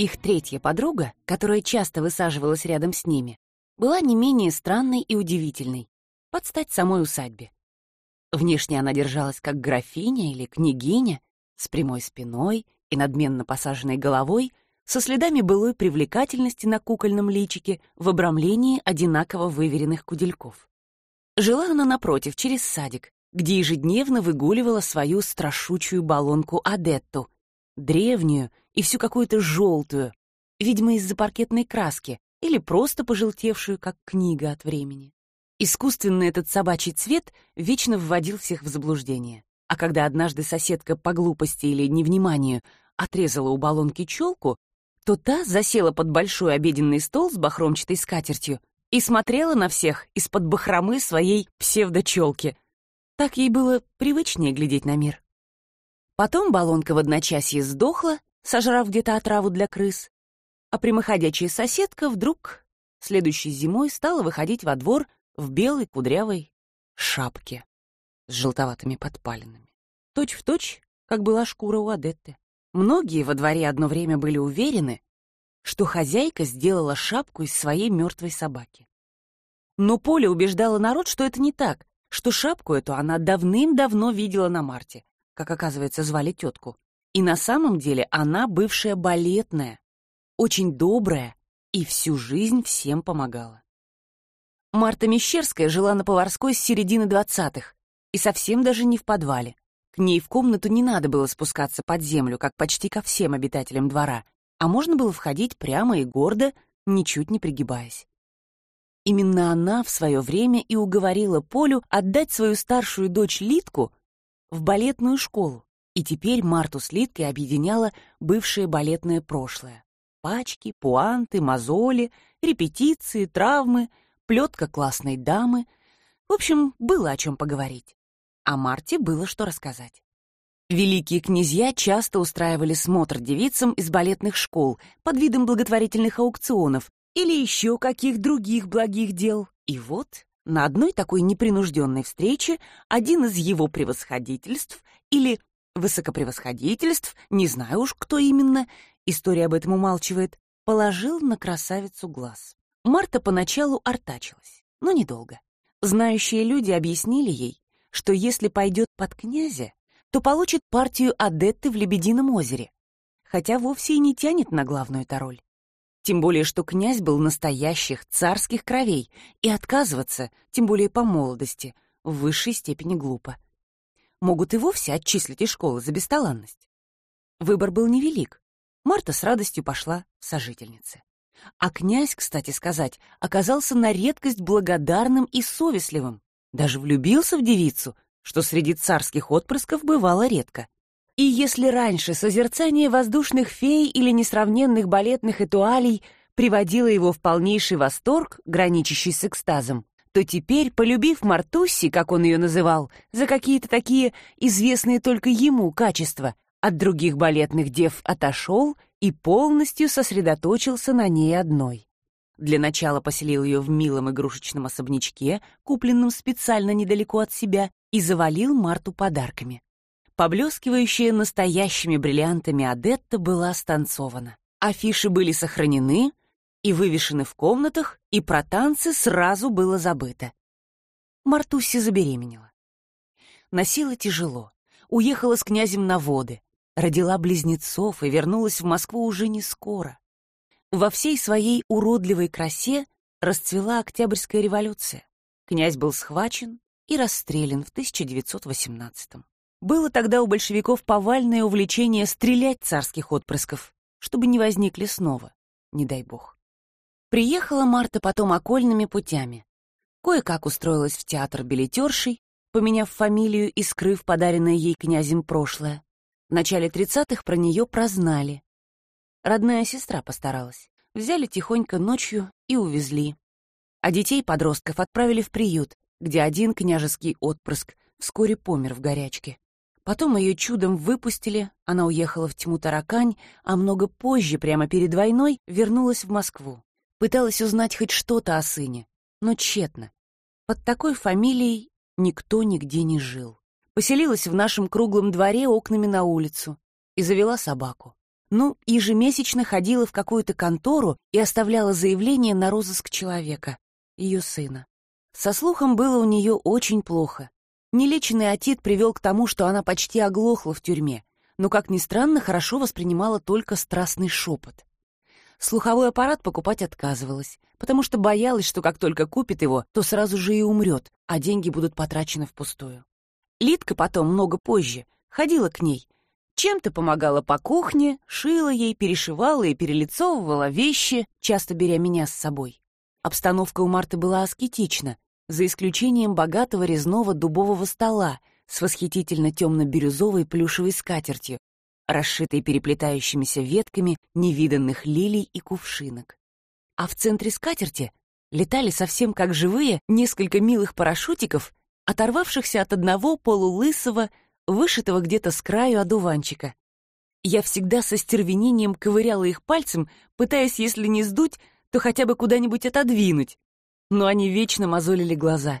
Их третья подруга, которая часто высаживалась рядом с ними, была не менее странной и удивительной, под стать самой усадьбе. Внешне она держалась как графиня или княгиня, с прямой спиной и надменно посаженной головой, со следами былой привлекательности на кукольном личике в обрамлении одинаково выверенных кудельков. Жила она напротив, через садик, где ежедневно выгуливала свою страшучую баллонку Адетту, древнюю и всю какую-то желтую, видимо, из-за паркетной краски или просто пожелтевшую, как книга от времени. Искусственный этот собачий цвет вечно вводил всех в заблуждение. А когда однажды соседка по глупости или невниманию отрезала у баллонки челку, то та засела под большой обеденный стол с бахромчатой скатертью и смотрела на всех из-под бахромы своей псевдочелки. Так ей было привычнее глядеть на мир. Потом баллонка в одночасье сдохла, сожрав где-то отраву для крыс, а прямоходячая соседка вдруг следующей зимой стала выходить во двор в белой кудрявой шапке с желтоватыми подпалинами. Точь в точь, как была шкура у Адетты. Многие во дворе одно время были уверены, что хозяйка сделала шапку из своей мертвой собаки. Но Поля убеждала народ, что это не так, что шапку эту она давным-давно видела на Марте, как оказывается звали тетку. И на самом деле она бывшая балетная, очень добрая и всю жизнь всем помогала. Марта Мещерская жила на Поварской с середины двадцатых и совсем даже не в подвале. К ней в комнату не надо было спускаться под землю, как почти ко всем обитателям двора, а можно было входить прямо и гордо, ничуть не пригибаясь. Именно она в свое время и уговорила Полю отдать свою старшую дочь Литку в балетную школу, и теперь Марту с Литкой объединяла бывшее балетное прошлое. Пачки, пуанты, мозоли, репетиции, травмы, плетка классной дамы. В общем, было о чем поговорить. А Марте было что рассказать. Великие князья часто устраивали смотр девицам из балетных школ под видом благотворительных аукционов или еще каких других благих дел. И вот на одной такой непринужденной встрече один из его превосходительств или высокопревосходительств, не знаю уж, кто именно, история об этом умалчивает, положил на красавицу глаз. Марта поначалу артачилась, но недолго. Знающие люди объяснили ей, что если пойдет под князя, то получит партию Адетты в Лебедином озере, хотя вовсе и не тянет на главную эту роль. Тем более, что князь был настоящих царских кровей, и отказываться, тем более по молодости, в высшей степени глупо. Могут и вовсе отчислить из школы за бесталанность. Выбор был невелик. Марта с радостью пошла в сожительницы. А князь, кстати сказать, оказался на редкость благодарным и совестливым. Даже влюбился в девицу, что среди царских отпрысков бывало редко. И если раньше созерцание воздушных фей или несравненных балетных этуалей приводило его в полнейший восторг, граничащий с экстазом, то теперь, полюбив Мартусси, как он ее называл, за какие-то такие известные только ему качества, от других балетных дев отошел и полностью сосредоточился на ней одной. Для начала поселил ее в милом игрушечном особнячке, купленном специально недалеко от себя, и завалил Марту подарками. Поблескивающая настоящими бриллиантами Адетта была станцована. Афиши были сохранены и вывешены в комнатах, и про танцы сразу было забыто. Мартусси забеременела. Носила тяжело, уехала с князем на воды, родила близнецов и вернулась в Москву уже не скоро. Во всей своей уродливой красе расцвела Октябрьская революция. Князь был схвачен и расстрелян в 1918 -м. Было тогда у большевиков повальное увлечение стрелять царских отпрысков, чтобы не возникли снова, не дай бог. Приехала Марта потом окольными путями. Кое-как устроилась в театр билетершей, поменяв фамилию и скрыв подаренное ей князем прошлое. В начале тридцатых про нее прознали. Родная сестра постаралась. Взяли тихонько ночью и увезли. А детей-подростков отправили в приют, где один княжеский отпрыск вскоре помер в горячке. Потом ее чудом выпустили, она уехала в тьму таракань, а много позже, прямо перед войной, вернулась в Москву. Пыталась узнать хоть что-то о сыне, но тщетно. Под такой фамилией никто нигде не жил. Поселилась в нашем круглом дворе окнами на улицу и завела собаку. Ну, ежемесячно ходила в какую-то контору и оставляла заявление на розыск человека, ее сына. Со слухом было у нее очень плохо. Нелеченный отит привел к тому, что она почти оглохла в тюрьме, но, как ни странно, хорошо воспринимала только страстный шепот. Слуховой аппарат покупать отказывалась, потому что боялась, что как только купит его, то сразу же и умрет, а деньги будут потрачены впустую. Лидка потом, много позже, ходила к ней — чем-то помогала по кухне, шила ей, перешивала и перелицовывала вещи, часто беря меня с собой. Обстановка у Марты была аскетична, за исключением богатого резного дубового стола с восхитительно темно-бирюзовой плюшевой скатертью, расшитой переплетающимися ветками невиданных лилий и кувшинок. А в центре скатерти летали совсем как живые несколько милых парашютиков, оторвавшихся от одного полулысого, вышитого где-то с краю одуванчика. Я всегда со стервенением ковыряла их пальцем, пытаясь, если не сдуть, то хотя бы куда-нибудь отодвинуть. Но они вечно мозолили глаза.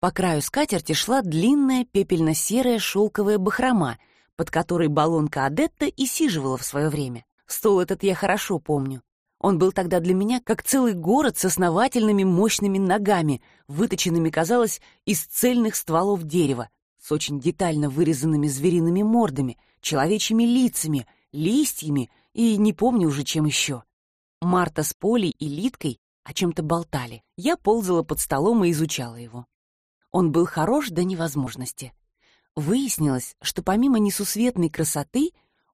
По краю скатерти шла длинная пепельно-серая шелковая бахрома, под которой баллонка Адетта и сиживала в свое время. Стол этот я хорошо помню. Он был тогда для меня как целый город с основательными мощными ногами, выточенными, казалось, из цельных стволов дерева, с очень детально вырезанными звериными мордами, человечьими лицами, листьями и не помню уже чем еще. Марта с Полей и Литкой о чем-то болтали. Я ползала под столом и изучала его. Он был хорош до невозможности. Выяснилось, что помимо несусветной красоты,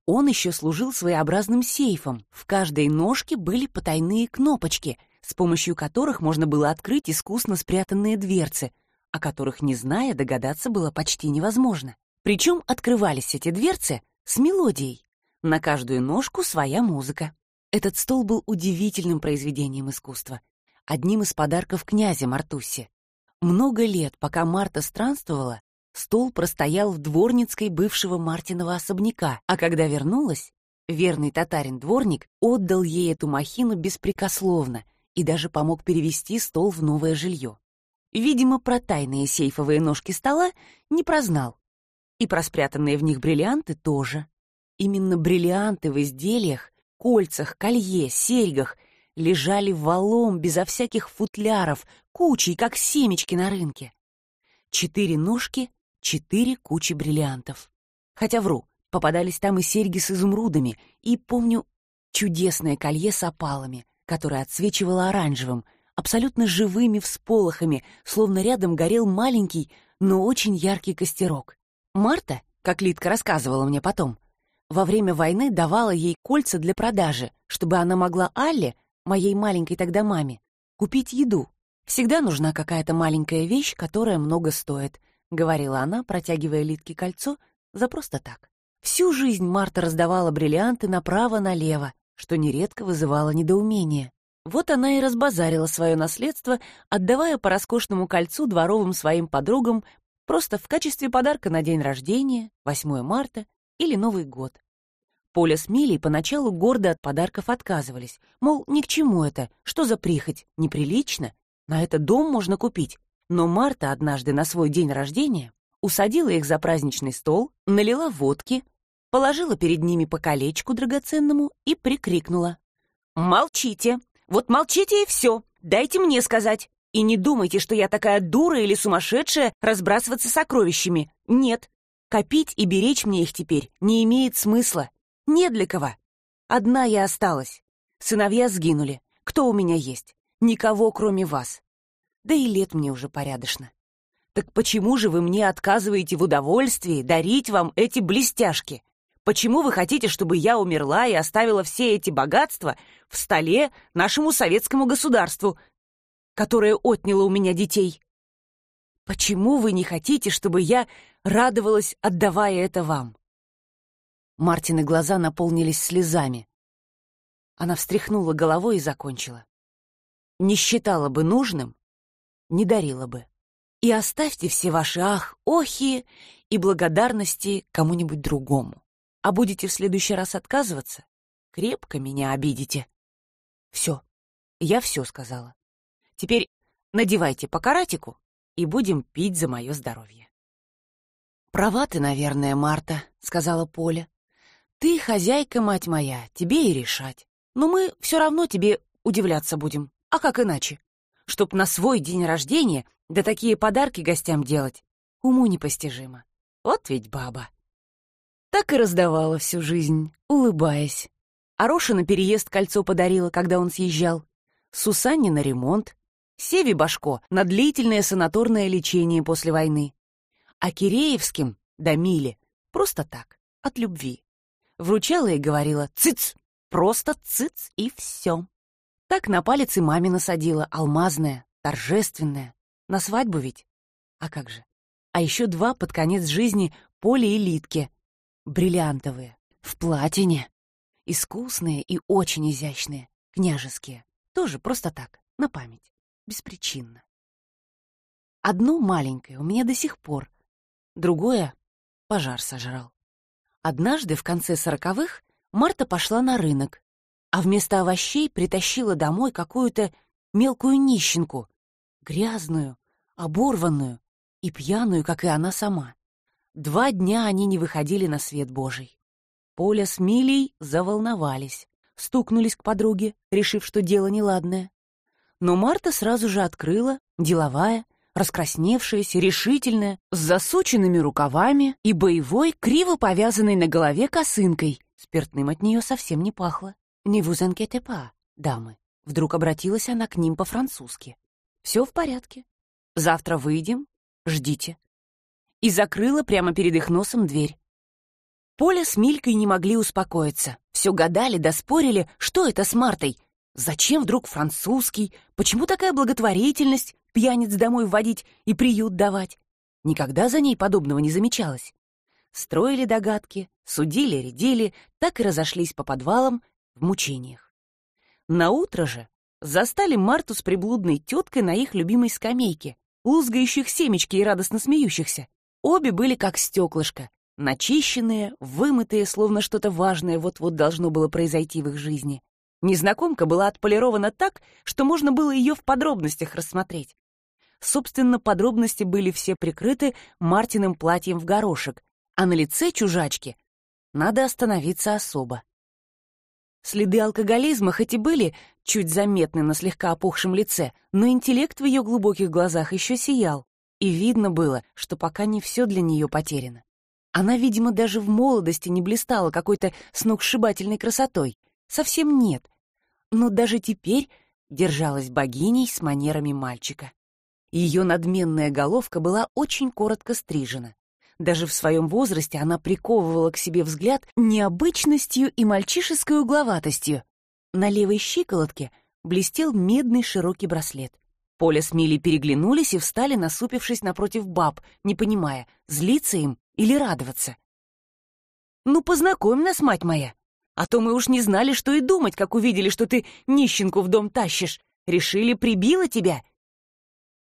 он еще служил своеобразным сейфом. В каждой ножке были потайные кнопочки, с помощью которых можно было открыть искусно спрятанные дверцы — о которых, не зная, догадаться было почти невозможно. Причем открывались эти дверцы с мелодией. На каждую ножку своя музыка. Этот стол был удивительным произведением искусства. Одним из подарков князя Мартуси. Много лет, пока Марта странствовала, стол простоял в дворницкой бывшего Мартинова особняка, а когда вернулась, верный татарин-дворник отдал ей эту махину беспрекословно и даже помог перевести стол в новое жилье. Видимо, про тайные сейфовые ножки стола не прознал. И про спрятанные в них бриллианты тоже. Именно бриллианты в изделиях, кольцах, колье, серьгах лежали валом безо всяких футляров, кучей, как семечки на рынке. Четыре ножки, четыре кучи бриллиантов. Хотя вру, попадались там и серьги с изумрудами, и, помню, чудесное колье с опалами, которое отсвечивало оранжевым — абсолютно живыми всполохами, словно рядом горел маленький, но очень яркий костерок. Марта, как Литка рассказывала мне потом, во время войны давала ей кольца для продажи, чтобы она могла Алле, моей маленькой тогда маме, купить еду. Всегда нужна какая-то маленькая вещь, которая много стоит, говорила она, протягивая Литке кольцо за просто так. Всю жизнь Марта раздавала бриллианты направо-налево, что нередко вызывало недоумение. Вот она и разбазарила свое наследство, отдавая по роскошному кольцу дворовым своим подругам просто в качестве подарка на день рождения, 8 марта или Новый год. Поля с Милей поначалу гордо от подарков отказывались, мол, ни к чему это, что за прихоть, неприлично, на это дом можно купить. Но Марта однажды на свой день рождения усадила их за праздничный стол, налила водки, положила перед ними по колечку драгоценному и прикрикнула. «Молчите! Вот молчите и все. Дайте мне сказать. И не думайте, что я такая дура или сумасшедшая разбрасываться сокровищами. Нет. Копить и беречь мне их теперь не имеет смысла. Не для кого. Одна я осталась. Сыновья сгинули. Кто у меня есть? Никого, кроме вас. Да и лет мне уже порядочно. Так почему же вы мне отказываете в удовольствии дарить вам эти блестяшки? Почему вы хотите, чтобы я умерла и оставила все эти богатства в столе нашему советскому государству, которое отняло у меня детей? Почему вы не хотите, чтобы я радовалась, отдавая это вам?» Мартины глаза наполнились слезами. Она встряхнула головой и закончила. «Не считала бы нужным, не дарила бы. И оставьте все ваши ах, охи и благодарности кому-нибудь другому а будете в следующий раз отказываться, крепко меня обидите. Все, я все сказала. Теперь надевайте по каратику и будем пить за мое здоровье. «Права ты, наверное, Марта», — сказала Поля. Ты хозяйка, мать моя, тебе и решать. Но мы все равно тебе удивляться будем. А как иначе? Чтоб на свой день рождения да такие подарки гостям делать, уму непостижимо. Вот ведь баба. Так и раздавала всю жизнь, улыбаясь. Ароша переезд кольцо подарила, когда он съезжал. Сусанне на ремонт. Севе Башко на длительное санаторное лечение после войны. А Киреевским, да Миле, просто так, от любви. Вручала и говорила «цыц», просто «цыц» и все. Так на палец и маме насадила, алмазная, торжественная. На свадьбу ведь? А как же? А еще два под конец жизни Поле и Литке. Бриллиантовые, в платине. Искусные и очень изящные, княжеские. Тоже просто так, на память, беспричинно. Одно маленькое у меня до сих пор, другое пожар сожрал. Однажды в конце сороковых Марта пошла на рынок, а вместо овощей притащила домой какую-то мелкую нищенку, грязную, оборванную и пьяную, как и она сама. Два дня они не выходили на свет Божий. Поля с Милей заволновались, стукнулись к подруге, решив, что дело неладное. Но Марта сразу же открыла, деловая, раскрасневшаяся, решительная, с засученными рукавами и боевой, криво повязанной на голове косынкой. Спиртным от нее совсем не пахло. «Не vous inquiétez pas, дамы». Вдруг обратилась она к ним по-французски. «Все в порядке. Завтра выйдем. Ждите». И закрыла прямо перед их носом дверь. Поля с Милькой не могли успокоиться. Все гадали да спорили, что это с Мартой. Зачем вдруг французский? Почему такая благотворительность? Пьяниц домой вводить и приют давать? Никогда за ней подобного не замечалось. Строили догадки, судили, рядили, так и разошлись по подвалам в мучениях. На утро же застали Марту с приблудной теткой на их любимой скамейке, лузгающих семечки и радостно смеющихся. Обе были как стеклышко, начищенные, вымытые, словно что-то важное вот-вот должно было произойти в их жизни. Незнакомка была отполирована так, что можно было ее в подробностях рассмотреть. Собственно, подробности были все прикрыты Мартиным платьем в горошек, а на лице чужачки надо остановиться особо. Следы алкоголизма хоть и были чуть заметны на слегка опухшем лице, но интеллект в ее глубоких глазах еще сиял, и видно было, что пока не все для нее потеряно. Она, видимо, даже в молодости не блистала какой-то сногсшибательной красотой. Совсем нет. Но даже теперь держалась богиней с манерами мальчика. Ее надменная головка была очень коротко стрижена. Даже в своем возрасте она приковывала к себе взгляд необычностью и мальчишеской угловатостью. На левой щиколотке блестел медный широкий браслет. Поля с Милей переглянулись и встали, насупившись напротив баб, не понимая, злиться им или радоваться. «Ну, познакомь нас, мать моя, а то мы уж не знали, что и думать, как увидели, что ты нищенку в дом тащишь. Решили, прибила тебя.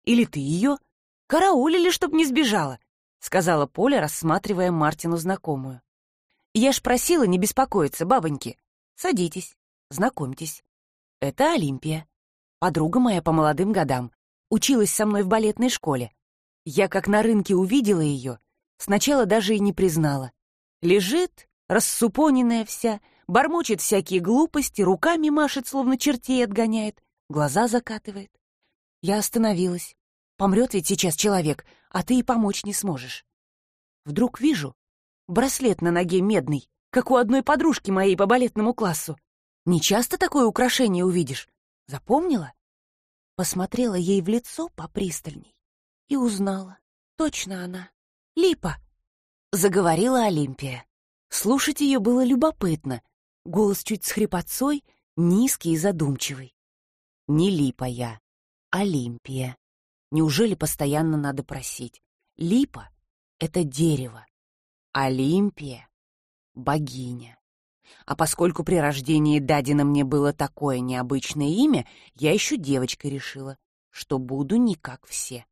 Или ты ее? Караулили, чтоб не сбежала. — сказала Поля, рассматривая Мартину знакомую. «Я ж просила не беспокоиться, бабоньки. Садитесь, знакомьтесь. Это Олимпия, подруга моя по молодым годам. Училась со мной в балетной школе. Я как на рынке увидела ее, сначала даже и не признала. Лежит, рассупоненная вся, бормочет всякие глупости, руками машет, словно чертей отгоняет, глаза закатывает. Я остановилась. Помрет ведь сейчас человек, а ты и помочь не сможешь. Вдруг вижу браслет на ноге медный, как у одной подружки моей по балетному классу. Не часто такое украшение увидишь. Запомнила? Посмотрела ей в лицо попристальней и узнала. Точно она. Липа. Заговорила Олимпия. Слушать ее было любопытно. Голос чуть с хрипотцой, низкий и задумчивый. Не Липа я, Олимпия. Неужели постоянно надо просить? Липа — это дерево. Олимпия — богиня. А поскольку при рождении дадено мне было такое необычное имя, я еще девочкой решила, что буду не как все.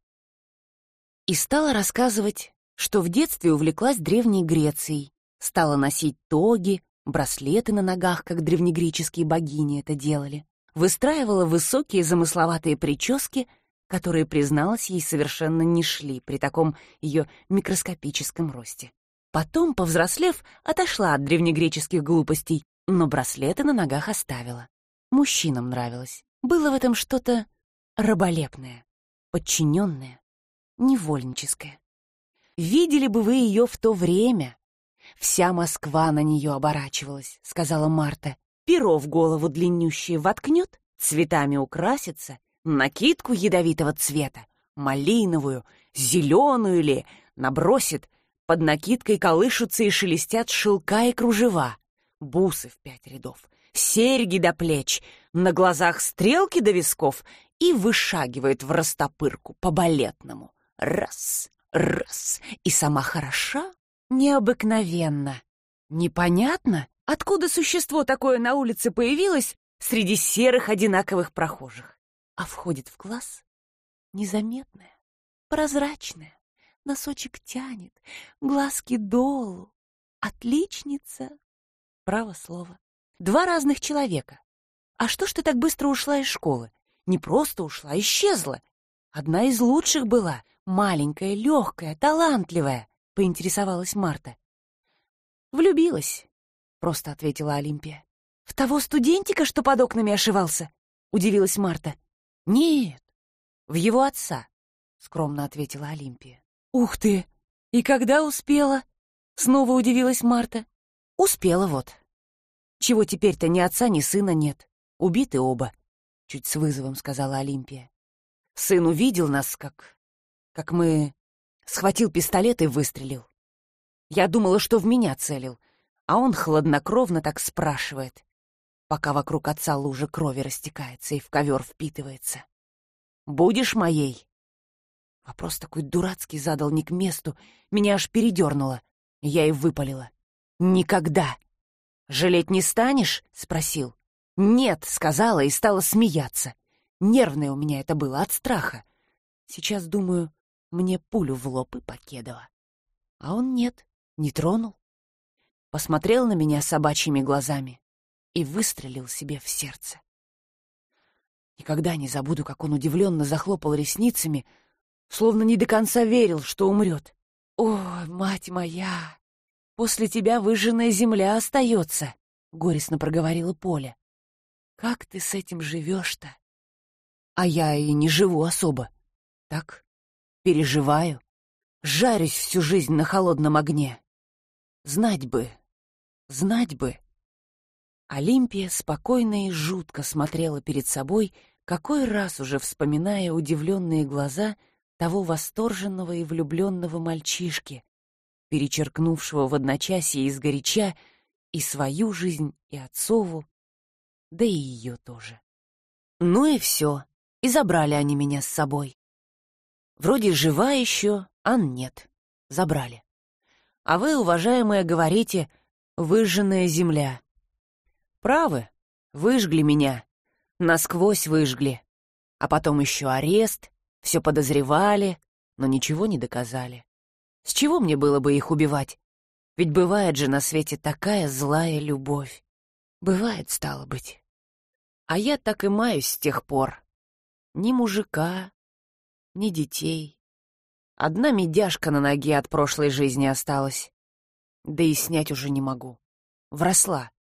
И стала рассказывать, что в детстве увлеклась Древней Грецией, стала носить тоги, браслеты на ногах, как древнегреческие богини это делали, выстраивала высокие замысловатые прически — которые, призналась ей, совершенно не шли при таком ее микроскопическом росте. Потом, повзрослев, отошла от древнегреческих глупостей, но браслеты на ногах оставила. Мужчинам нравилось. Было в этом что-то раболепное, подчиненное, невольническое. Видели бы вы ее в то время. Вся Москва на нее оборачивалась, сказала Марта. Перо в голову длиннющее воткнет, цветами украсится, накидку ядовитого цвета, малиновую, зеленую ли, набросит, под накидкой колышутся и шелестят шелка и кружева, бусы в пять рядов, серьги до плеч, на глазах стрелки до висков и вышагивает в растопырку по-балетному. Раз, раз, и сама хороша, необыкновенно. Непонятно, откуда существо такое на улице появилось среди серых одинаковых прохожих, а входит в класс незаметная, прозрачная, носочек тянет, глазки долу. Отличница. Право слово. Два разных человека. А что ж ты так быстро ушла из школы? Не просто ушла, исчезла. Одна из лучших была, маленькая, легкая, талантливая, поинтересовалась Марта. Влюбилась, просто ответила Олимпия. В того студентика, что под окнами ошивался? Удивилась Марта. Нет, в его отца, скромно ответила Олимпия. Ух ты! И когда успела? Снова удивилась Марта. Успела вот. Чего теперь-то ни отца, ни сына нет. Убиты оба, чуть с вызовом сказала Олимпия. Сын увидел нас, как... как мы... Схватил пистолет и выстрелил. Я думала, что в меня целил, а он хладнокровно так спрашивает, пока вокруг отца лужа крови растекается и в ковер впитывается. «Будешь моей?» Вопрос такой дурацкий задал не к месту, меня аж передернуло. Я и выпалила. «Никогда!» «Жалеть не станешь?» — спросил. «Нет», — сказала и стала смеяться. Нервное у меня это было от страха. Сейчас, думаю, мне пулю в лоб и покедова. А он нет, не тронул. Посмотрел на меня собачьими глазами и выстрелил себе в сердце. Никогда не забуду, как он удивленно захлопал ресницами, словно не до конца верил, что умрет. «О, мать моя! После тебя выжженная земля остается!» — горестно проговорила Поля. «Как ты с этим живешь-то?» «А я и не живу особо. Так, переживаю. Жарюсь всю жизнь на холодном огне. Знать бы, знать бы...» Олимпия спокойно и жутко смотрела перед собой, какой раз уже вспоминая удивленные глаза того восторженного и влюбленного мальчишки, перечеркнувшего в одночасье изгоряча и свою жизнь, и отцову, да и ее тоже. Ну и все, и забрали они меня с собой. Вроде жива еще, а нет, забрали. А вы, уважаемые, говорите «выжженная земля». Правы, выжгли меня, насквозь выжгли. А потом еще арест, все подозревали, но ничего не доказали. С чего мне было бы их убивать? Ведь бывает же на свете такая злая любовь. Бывает, стало быть. А я так и маюсь с тех пор. Ни мужика, ни детей. Одна медяшка на ноге от прошлой жизни осталась. Да и снять уже не могу. Вросла.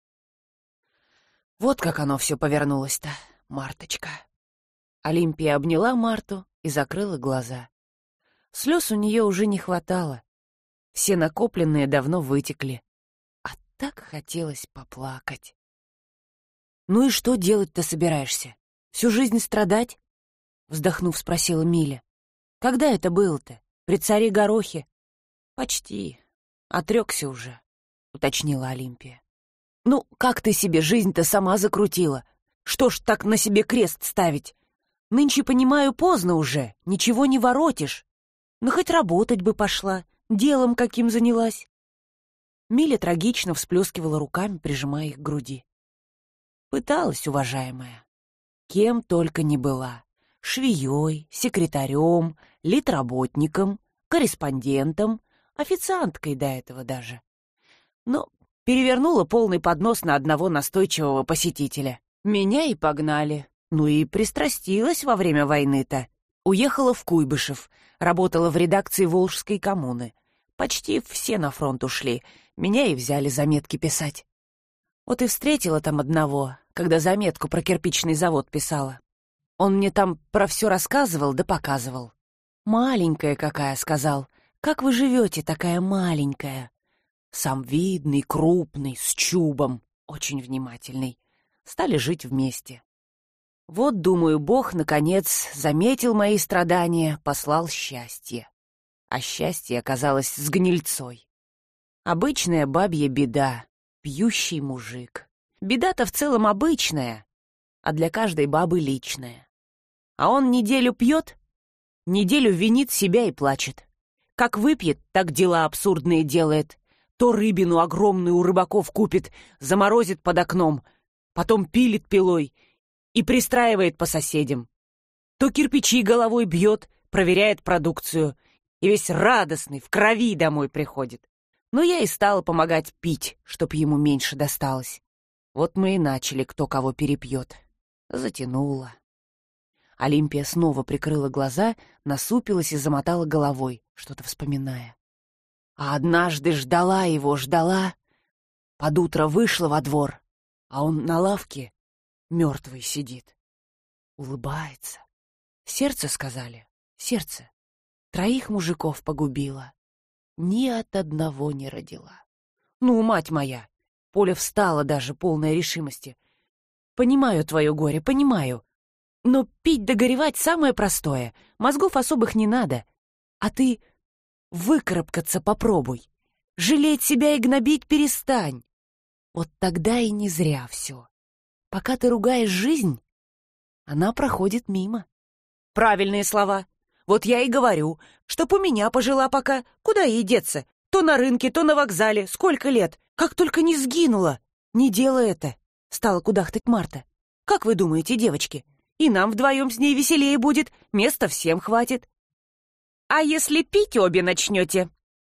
Вот как оно все повернулось-то, Марточка. Олимпия обняла Марту и закрыла глаза. Слез у нее уже не хватало. Все накопленные давно вытекли. А так хотелось поплакать. «Ну и что делать-то собираешься? Всю жизнь страдать?» Вздохнув, спросила Миля. «Когда это было-то? При царе Горохе?» «Почти. Отрекся уже», — уточнила Олимпия. «Ну, как ты себе жизнь-то сама закрутила? Что ж так на себе крест ставить? Нынче, понимаю, поздно уже, ничего не воротишь. Но хоть работать бы пошла, делом каким занялась». Миля трагично всплескивала руками, прижимая их к груди. Пыталась, уважаемая. Кем только не была. Швеей, секретарем, литработником, корреспондентом, официанткой до этого даже. Но Перевернула полный поднос на одного настойчивого посетителя. Меня и погнали. Ну и пристрастилась во время войны-то. Уехала в Куйбышев, работала в редакции Волжской коммуны. Почти все на фронт ушли. Меня и взяли заметки писать. Вот и встретила там одного, когда заметку про кирпичный завод писала. Он мне там про все рассказывал да показывал. «Маленькая какая», — сказал. «Как вы живете, такая маленькая?» Сам видный, крупный, с чубом, очень внимательный. Стали жить вместе. Вот, думаю, Бог, наконец, заметил мои страдания, послал счастье. А счастье оказалось с гнильцой. Обычная бабья беда, пьющий мужик. Беда-то в целом обычная, а для каждой бабы личная. А он неделю пьет, неделю винит себя и плачет. Как выпьет, так дела абсурдные делает. То рыбину огромную у рыбаков купит, заморозит под окном, потом пилит пилой и пристраивает по соседям. То кирпичи головой бьет, проверяет продукцию, и весь радостный, в крови домой приходит. Но я и стала помогать пить, чтоб ему меньше досталось. Вот мы и начали, кто кого перепьет. Затянула. Олимпия снова прикрыла глаза, насупилась и замотала головой, что-то вспоминая. А однажды ждала его, ждала. Под утро вышла во двор, а он на лавке мертвый сидит. Улыбается. Сердце, сказали, сердце. Троих мужиков погубила ни от одного не родила. «Ну, мать моя!» Поля встала даже, полная решимости. «Понимаю твое горе, понимаю. Но пить да самое простое. Мозгов особых не надо. А ты выкарабкаться попробуй. Жалеть себя и гнобить перестань. Вот тогда и не зря все. Пока ты ругаешь жизнь, она проходит мимо. Правильные слова. Вот я и говорю, чтоб у меня пожила пока. Куда ей деться? То на рынке, то на вокзале. Сколько лет? Как только не сгинула. Не делай это. Стала кудахтать Марта. Как вы думаете, девочки? И нам вдвоем с ней веселее будет. Места всем хватит. А если пить обе начнете?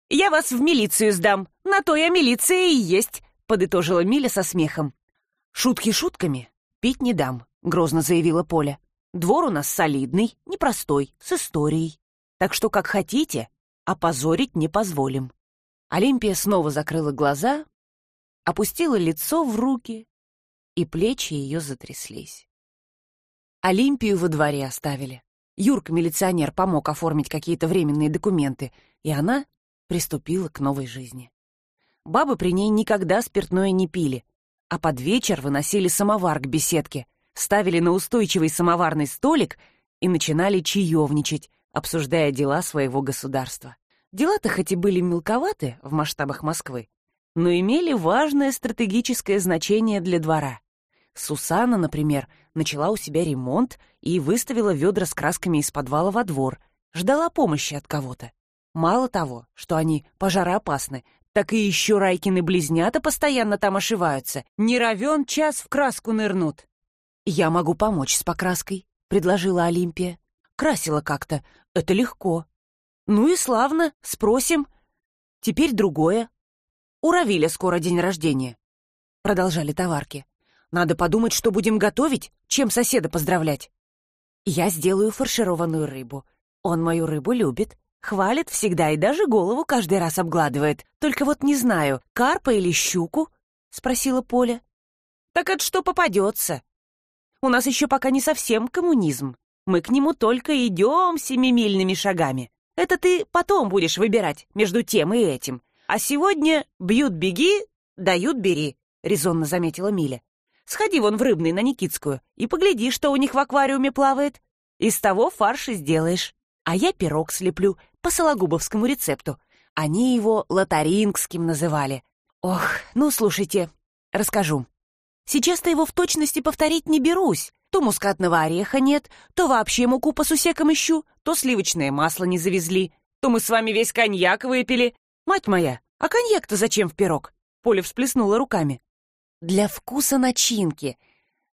Я вас в милицию сдам. На то я милиция и есть, подытожила Миля со смехом. Шутки шутками. Пить не дам, грозно заявила Поля. Двор у нас солидный, непростой, с историей. Так что, как хотите, опозорить не позволим. Олимпия снова закрыла глаза, опустила лицо в руки, и плечи ее затряслись. Олимпию во дворе оставили. Юрка, милиционер, помог оформить какие-то временные документы, и она приступила к новой жизни. Бабы при ней никогда спиртное не пили, а под вечер выносили самовар к беседке, ставили на устойчивый самоварный столик и начинали чаевничать, обсуждая дела своего государства. Дела-то хоть и были мелковаты в масштабах Москвы, но имели важное стратегическое значение для двора. Сусана, например, начала у себя ремонт и выставила ведра с красками из подвала во двор, ждала помощи от кого-то. Мало того, что они пожароопасны, так и еще Райкины близнята постоянно там ошиваются. Не равен час в краску нырнут. «Я могу помочь с покраской», — предложила Олимпия. «Красила как-то. Это легко». «Ну и славно. Спросим. Теперь другое. У Равиля скоро день рождения», — продолжали товарки. «Надо подумать, что будем готовить, чем соседа поздравлять». «Я сделаю фаршированную рыбу. Он мою рыбу любит. Хвалит всегда и даже голову каждый раз обгладывает. Только вот не знаю, карпа или щуку?» — спросила Поля. «Так это что попадется?» У нас еще пока не совсем коммунизм. Мы к нему только идем семимильными шагами. Это ты потом будешь выбирать между тем и этим. А сегодня бьют-беги, дают-бери», — резонно заметила Миля. «Сходи вон в рыбный на Никитскую и погляди, что у них в аквариуме плавает. Из того фарш и сделаешь. А я пирог слеплю по сологубовскому рецепту. Они его лотарингским называли. Ох, ну слушайте, расскажу. Сейчас-то его в точности повторить не берусь. То мускатного ореха нет, то вообще муку по сусекам ищу, то сливочное масло не завезли, то мы с вами весь коньяк выпили. Мать моя, а коньяк-то зачем в пирог? Поля всплеснула руками. Для вкуса начинки,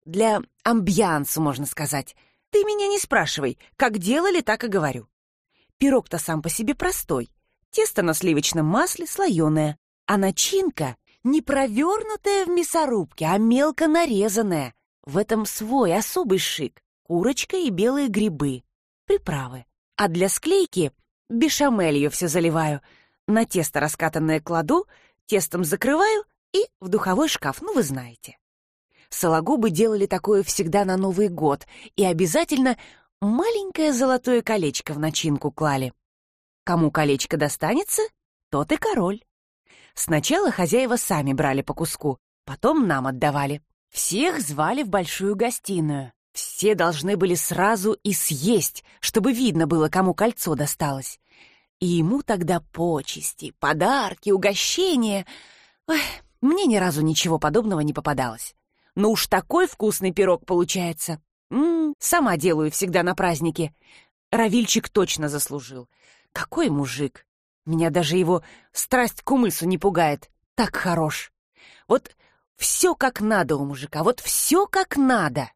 для амбьянса, можно сказать. Ты меня не спрашивай, как делали, так и говорю. Пирог-то сам по себе простой. Тесто на сливочном масле слоеное, а начинка не провернутая в мясорубке, а мелко нарезанная. В этом свой особый шик. Курочка и белые грибы. Приправы. А для склейки бешамелью все заливаю. На тесто раскатанное кладу, тестом закрываю и в духовой шкаф, ну вы знаете. Сологубы делали такое всегда на Новый год и обязательно маленькое золотое колечко в начинку клали. Кому колечко достанется, тот и король. Сначала хозяева сами брали по куску, потом нам отдавали. Всех звали в большую гостиную. Все должны были сразу и съесть, чтобы видно было, кому кольцо досталось. И ему тогда почести, подарки, угощения. Ой, мне ни разу ничего подобного не попадалось. Но уж такой вкусный пирог получается. М -м, сама делаю всегда на празднике. Равильчик точно заслужил. Какой мужик! Меня даже его страсть к умысу не пугает. Так хорош. Вот все как надо у мужика, вот все как надо.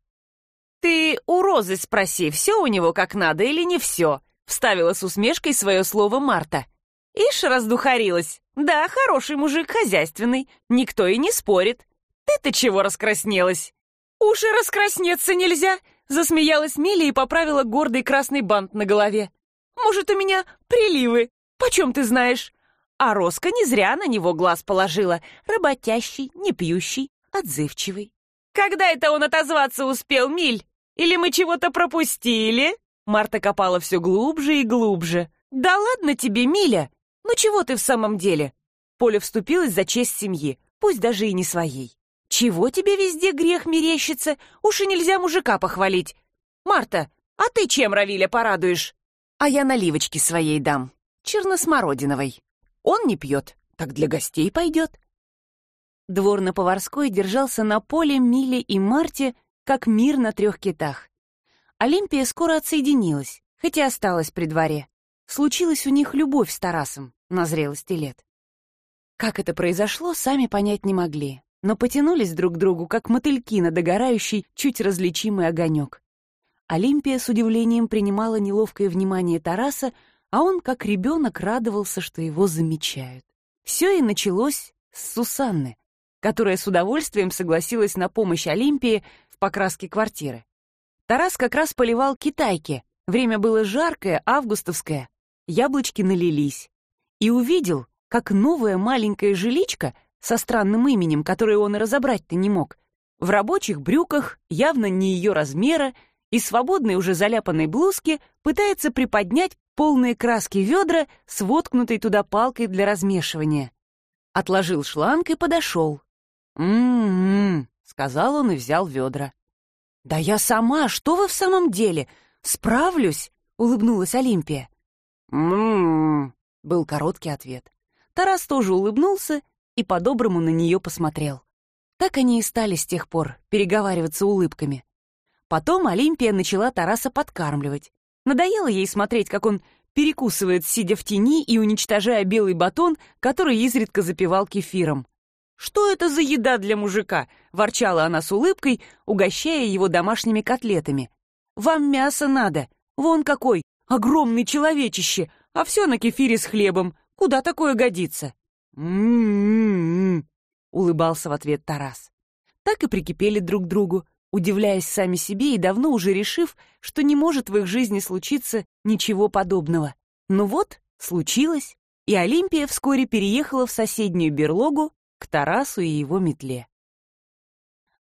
Ты у Розы спроси, все у него как надо или не все? Вставила с усмешкой свое слово Марта. Ишь, раздухарилась. Да, хороший мужик, хозяйственный. Никто и не спорит. Ты-то чего раскраснелась? Уши раскраснеться нельзя, засмеялась Миля и поправила гордый красный бант на голове. Может, у меня приливы? Почем ты знаешь? А Роска не зря на него глаз положила. Работящий, не пьющий, отзывчивый. Когда это он отозваться успел, Миль? Или мы чего-то пропустили?» Марта копала все глубже и глубже. «Да ладно тебе, Миля! Ну чего ты в самом деле?» Поля вступилась за честь семьи, пусть даже и не своей. «Чего тебе везде грех мерещится? Уж и нельзя мужика похвалить. Марта, а ты чем Равиля порадуешь?» «А я наливочки своей дам, черносмородиновой. Он не пьет, так для гостей пойдет». Двор на Поварской держался на поле Миле и Марте, как мир на трех китах. Олимпия скоро отсоединилась, хотя осталась при дворе. Случилась у них любовь с Тарасом на зрелости лет. Как это произошло, сами понять не могли, но потянулись друг к другу, как мотыльки на догорающий, чуть различимый огонек. Олимпия с удивлением принимала неловкое внимание Тараса, а он, как ребенок, радовался, что его замечают. Все и началось с Сусанны, которая с удовольствием согласилась на помощь Олимпии в покраске квартиры. Тарас как раз поливал китайки. Время было жаркое, августовское. Яблочки налились. И увидел, как новая маленькая жиличка со странным именем, которое он и разобрать-то не мог, в рабочих брюках, явно не ее размера, и свободной уже заляпанной блузке пытается приподнять полные краски ведра с воткнутой туда палкой для размешивания. Отложил шланг и подошел. «М-м-м», сказал он и взял ведра. «Да я сама, что вы в самом деле? Справлюсь!» — улыбнулась Олимпия. «М-м-м», был короткий ответ. Тарас тоже улыбнулся и по-доброму на нее посмотрел. Так они и стали с тех пор переговариваться улыбками. Потом Олимпия начала Тараса подкармливать. Надоело ей смотреть, как он перекусывает, сидя в тени и уничтожая белый батон, который изредка запивал кефиром. «Что это за еда для мужика?» — ворчала она с улыбкой, угощая его домашними котлетами. «Вам мясо надо. Вон какой, огромный человечище, а все на кефире с хлебом. Куда такое годится?» «М-м-м-м», улыбался в ответ Тарас. Так и прикипели друг к другу, удивляясь сами себе и давно уже решив, что не может в их жизни случиться ничего подобного. Но вот, случилось, и Олимпия вскоре переехала в соседнюю берлогу к Тарасу и его метле.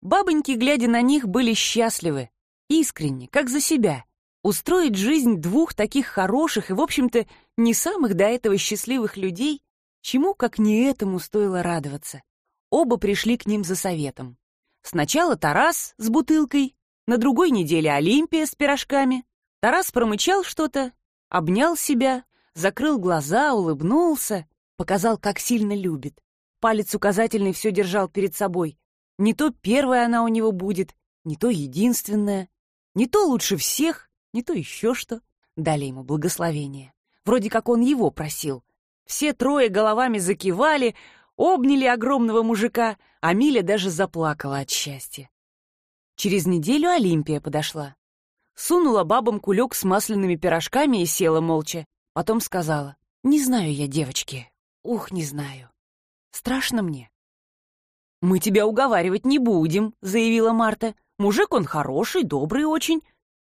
Бабоньки, глядя на них, были счастливы, искренне, как за себя. Устроить жизнь двух таких хороших и, в общем-то, не самых до этого счастливых людей, чему, как не этому, стоило радоваться. Оба пришли к ним за советом. Сначала Тарас с бутылкой, на другой неделе Олимпия с пирожками. Тарас промычал что-то, обнял себя, закрыл глаза, улыбнулся, показал, как сильно любит. Палец указательный все держал перед собой. Не то первая она у него будет, не то единственная, не то лучше всех, не то еще что. Дали ему благословение. Вроде как он его просил. Все трое головами закивали, обняли огромного мужика, а Миля даже заплакала от счастья. Через неделю Олимпия подошла. Сунула бабам кулек с масляными пирожками и села молча. Потом сказала, «Не знаю я, девочки, ух, не знаю. Страшно мне». «Мы тебя уговаривать не будем», — заявила Марта. «Мужик он хороший, добрый очень.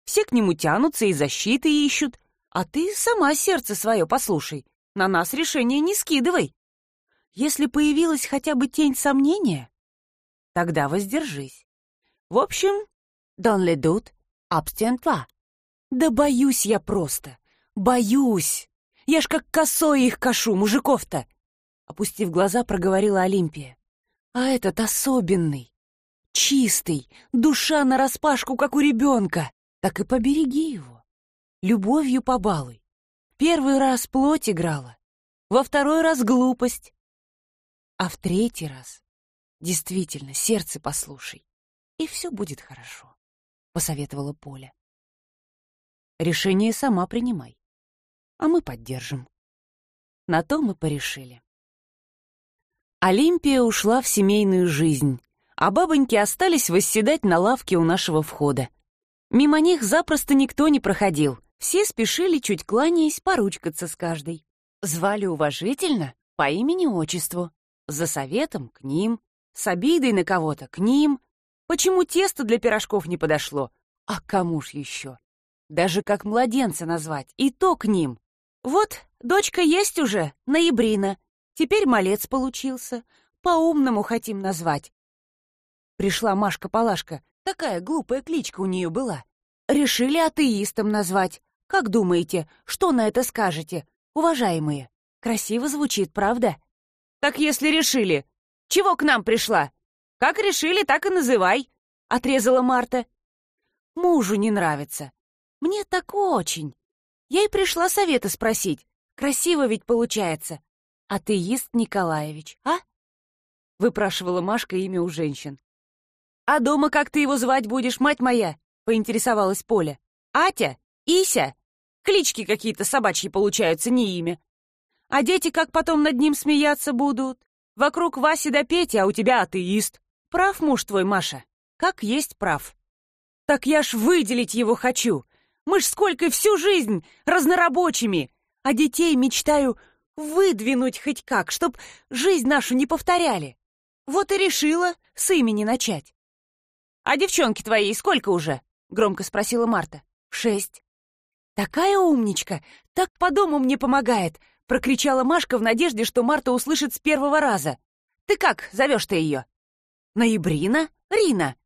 Все к нему тянутся и защиты ищут. А ты сама сердце свое послушай. на нас решение не скидывай. Если появилась хотя бы тень сомнения, тогда воздержись. В общем, Дон ледут, abstient Да боюсь я просто. Боюсь. Я ж как косой их кашу, мужиков-то. Опустив глаза, проговорила Олимпия. А этот особенный, чистый, душа нараспашку, как у ребенка. Так и побереги его. Любовью побалуй. Первый раз плоть играла, во второй раз глупость, а в третий раз действительно сердце послушай, и все будет хорошо посоветовала Поля. Решение сама принимай, а мы поддержим. На то мы порешили. Олимпия ушла в семейную жизнь, а бабоньки остались восседать на лавке у нашего входа. Мимо них запросто никто не проходил, все спешили, чуть кланяясь, поручкаться с каждой. Звали уважительно, по имени-отчеству, за советом к ним, с обидой на кого-то к ним, Почему тесто для пирожков не подошло? А кому ж еще? Даже как младенца назвать, и то к ним. Вот, дочка есть уже, ноябрина. Теперь малец получился. По-умному хотим назвать. Пришла Машка-Палашка. Такая глупая кличка у нее была. Решили атеистом назвать. Как думаете, что на это скажете, уважаемые? Красиво звучит, правда? Так если решили, чего к нам пришла? «Как решили, так и называй», — отрезала Марта. «Мужу не нравится. Мне так очень. Я и пришла совета спросить. Красиво ведь получается. Атеист Николаевич, а?» — выпрашивала Машка имя у женщин. «А дома как ты его звать будешь, мать моя?» — поинтересовалась Поля. «Атя? Ися? Клички какие-то собачьи получаются, не имя. А дети как потом над ним смеяться будут? Вокруг Васи да Пети, а у тебя атеист. Прав муж твой, Маша, как есть прав. Так я ж выделить его хочу. Мы ж сколько всю жизнь разнорабочими, а детей мечтаю выдвинуть хоть как, чтоб жизнь нашу не повторяли. Вот и решила с имени начать. «А девчонки твои сколько уже?» — громко спросила Марта. «Шесть». «Такая умничка! Так по дому мне помогает!» — прокричала Машка в надежде, что Марта услышит с первого раза. «Ты как зовешь-то ее?» Ноябрина? Рина?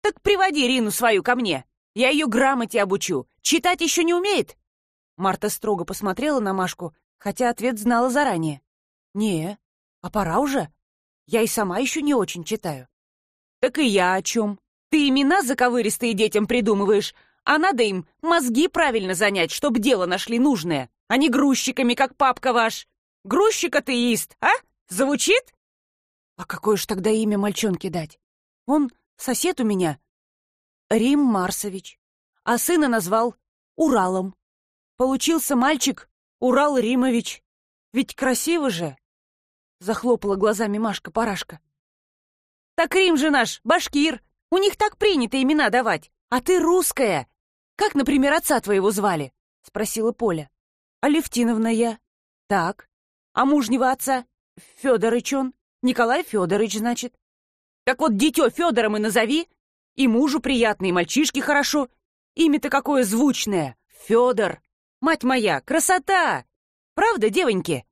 Так приводи Рину свою ко мне. Я ее грамоте обучу. Читать еще не умеет?» Марта строго посмотрела на Машку, хотя ответ знала заранее. «Не, а пора уже. Я и сама еще не очень читаю». «Так и я о чем? Ты имена заковыристые детям придумываешь, а надо им мозги правильно занять, чтоб дело нашли нужное, а не грузчиками, как папка ваш. Грузчик-атеист, а? Звучит?» А какое ж тогда имя мальчонке дать? Он сосед у меня, Рим Марсович, а сына назвал Уралом. Получился мальчик Урал Римович. Ведь красиво же!» Захлопала глазами Машка-парашка. «Так Рим же наш, башкир. У них так принято имена давать. А ты русская. Как, например, отца твоего звали?» Спросила Поля. «Алевтиновна я». «Так. А мужнего отца? Федорыч он?» Николай Федорович, значит. Так вот, дитё Федором и назови. И мужу приятно, и мальчишке хорошо. Имя-то какое звучное. Федор. Мать моя, красота! Правда, девоньки?»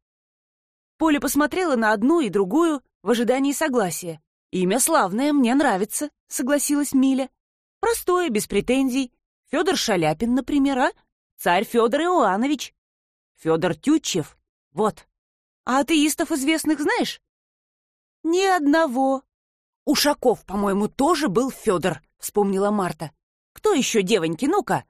Поля посмотрела на одну и другую в ожидании согласия. «Имя славное, мне нравится», — согласилась Миля. «Простое, без претензий. Федор Шаляпин, например, а? Царь Федор Иоанович. Федор Тютчев. Вот. А атеистов известных знаешь? «Ни одного». «Ушаков, по-моему, тоже был Федор», — вспомнила Марта. «Кто еще, девоньки, ну-ка?»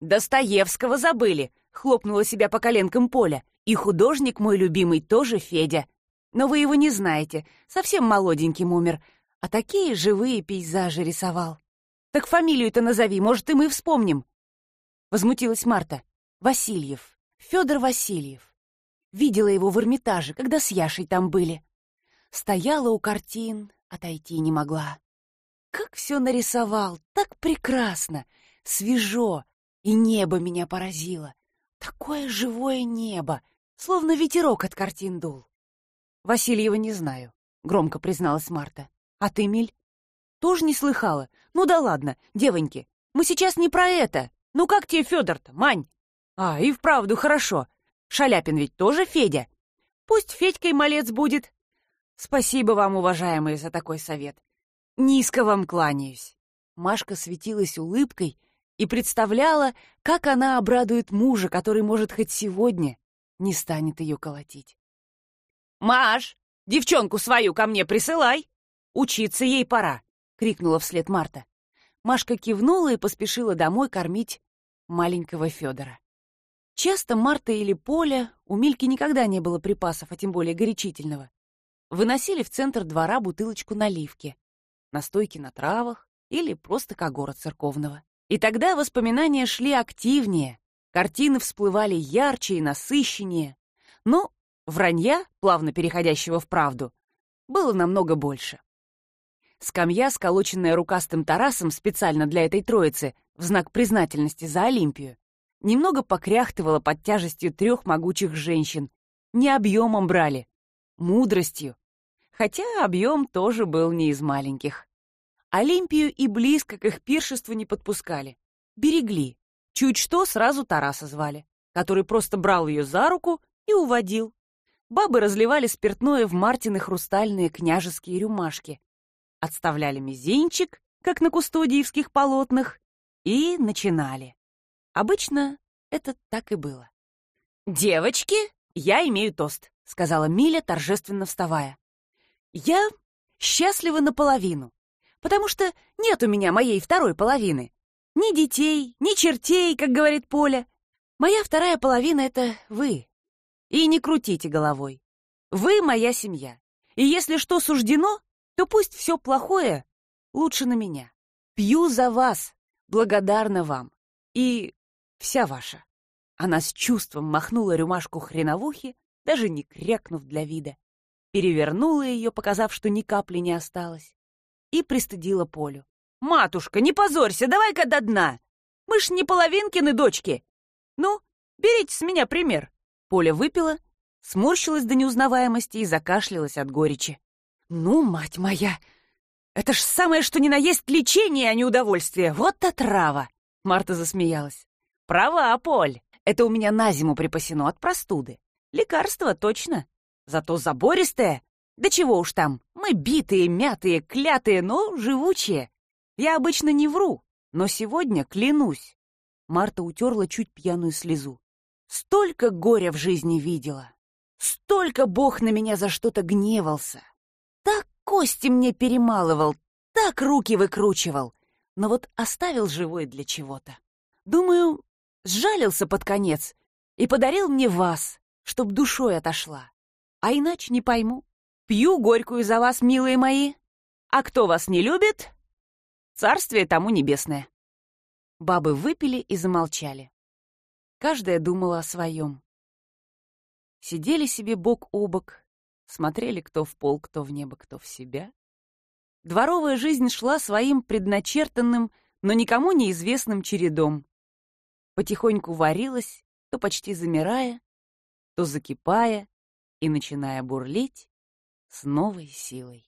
«Достоевского забыли», — хлопнула себя по коленкам Поля. «И художник мой любимый тоже Федя. Но вы его не знаете, совсем молоденьким умер, а такие живые пейзажи рисовал. Так фамилию-то назови, может, и мы вспомним». Возмутилась Марта. «Васильев. Федор Васильев. Видела его в Эрмитаже, когда с Яшей там были. Стояла у картин, отойти не могла. Как все нарисовал, так прекрасно, свежо, и небо меня поразило. Такое живое небо, словно ветерок от картин дул. Васильева не знаю, громко призналась Марта. А ты, Миль? Тоже не слыхала? Ну да ладно, девоньки, мы сейчас не про это. Ну как тебе Федор-то, Мань? А, и вправду хорошо. Шаляпин ведь тоже Федя. Пусть Федькой малец будет. Спасибо вам, уважаемые, за такой совет. Низко вам кланяюсь. Машка светилась улыбкой и представляла, как она обрадует мужа, который, может, хоть сегодня не станет ее колотить. «Маш, девчонку свою ко мне присылай! Учиться ей пора!» — крикнула вслед Марта. Машка кивнула и поспешила домой кормить маленького Федора. Часто Марта или Поля, у Мильки никогда не было припасов, а тем более горячительного, выносили в центр двора бутылочку наливки, настойки на травах или просто когора церковного. И тогда воспоминания шли активнее, картины всплывали ярче и насыщеннее, но вранья, плавно переходящего в правду, было намного больше. Скамья, сколоченная рукастым Тарасом специально для этой троицы, в знак признательности за Олимпию, немного покряхтывала под тяжестью трех могучих женщин. Не объемом брали, мудростью. Хотя объем тоже был не из маленьких. Олимпию и близко к их пиршеству не подпускали. Берегли. Чуть что, сразу Тараса звали, который просто брал ее за руку и уводил. Бабы разливали спиртное в Мартины хрустальные княжеские рюмашки, отставляли мизинчик, как на кустодиевских полотнах, и начинали. Обычно это так и было. «Девочки, я имею тост», — сказала Миля, торжественно вставая. «Я счастлива наполовину, потому что нет у меня моей второй половины. Ни детей, ни чертей, как говорит Поля. Моя вторая половина — это вы. И не крутите головой. Вы моя семья. И если что суждено, то пусть все плохое лучше на меня. Пью за вас, благодарна вам. И вся ваша. Она с чувством махнула рюмашку хреновухи, даже не крякнув для вида. Перевернула ее, показав, что ни капли не осталось, и пристыдила Полю. «Матушка, не позорься, давай-ка до дна! Мы ж не половинкины дочки! Ну, берите с меня пример!» Поля выпила, сморщилась до неузнаваемости и закашлялась от горечи. «Ну, мать моя! Это ж самое, что ни на есть лечение, а не удовольствие! Вот отрава!» Марта засмеялась. «Права, Поль! Это у меня на зиму припасено от простуды. Лекарство точно. Зато забористое. Да чего уж там, мы битые, мятые, клятые, но живучие. Я обычно не вру, но сегодня клянусь». Марта утерла чуть пьяную слезу. «Столько горя в жизни видела! Столько Бог на меня за что-то гневался! Так кости мне перемалывал, так руки выкручивал, но вот оставил живой для чего-то. Думаю, сжалился под конец и подарил мне вас, чтоб душой отошла. А иначе не пойму. Пью горькую за вас, милые мои. А кто вас не любит? Царствие тому небесное. Бабы выпили и замолчали. Каждая думала о своем. Сидели себе бок о бок, смотрели кто в пол, кто в небо, кто в себя. Дворовая жизнь шла своим предначертанным, но никому неизвестным чередом. Потихоньку варилась, то почти замирая, то закипая и начиная бурлить с новой силой.